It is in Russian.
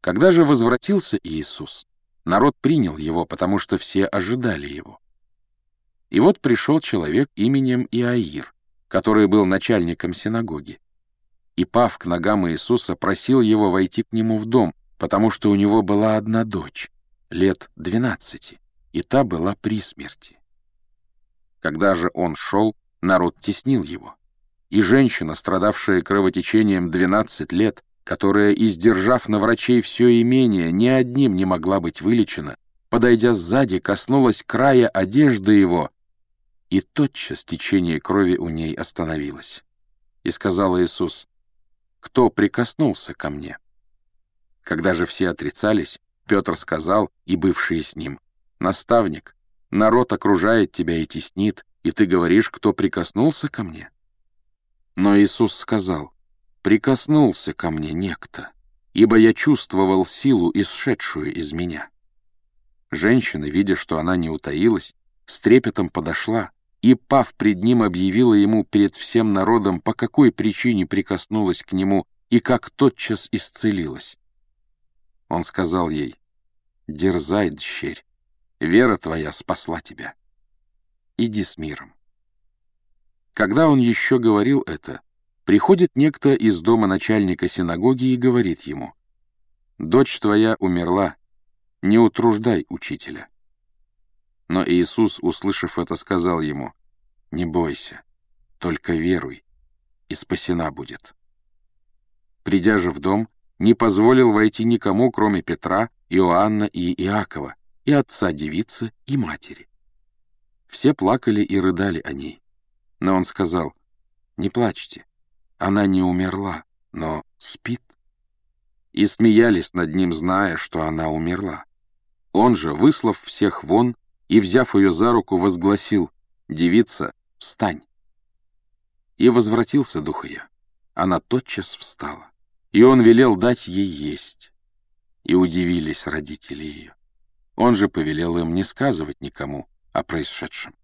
Когда же возвратился Иисус, народ принял его, потому что все ожидали его. И вот пришел человек именем Иаир, который был начальником синагоги. И, пав к ногам Иисуса, просил его войти к нему в дом, потому что у него была одна дочь, лет двенадцати, и та была при смерти. Когда же он шел, народ теснил его. И женщина, страдавшая кровотечением двенадцать лет, которая, издержав на врачей все имение, ни одним не могла быть вылечена, подойдя сзади, коснулась края одежды его, и тотчас течение крови у ней остановилось. И сказал Иисус, «Кто прикоснулся ко мне?» Когда же все отрицались, Петр сказал, и бывшие с ним, «Наставник, народ окружает тебя и теснит, и ты говоришь, кто прикоснулся ко мне?» Но Иисус сказал, «Прикоснулся ко мне некто, ибо я чувствовал силу, исшедшую из меня». Женщина, видя, что она не утаилась, с трепетом подошла и, пав пред ним, объявила ему перед всем народом, по какой причине прикоснулась к нему и как тотчас исцелилась. Он сказал ей, «Дерзай, дщерь, вера твоя спасла тебя. Иди с миром». Когда он еще говорил это, приходит некто из дома начальника синагоги и говорит ему, «Дочь твоя умерла, не утруждай учителя». Но Иисус, услышав это, сказал ему, «Не бойся, только веруй, и спасена будет». Придя же в дом, не позволил войти никому, кроме Петра, Иоанна и Иакова, и отца девицы, и матери. Все плакали и рыдали о ней. Но он сказал, «Не плачьте, она не умерла, но спит». И смеялись над ним, зная, что она умерла. Он же, выслав всех вон и, взяв ее за руку, возгласил, «Девица, встань!» И возвратился дух ее. Она тотчас встала и он велел дать ей есть. И удивились родители ее. Он же повелел им не сказывать никому о происшедшем.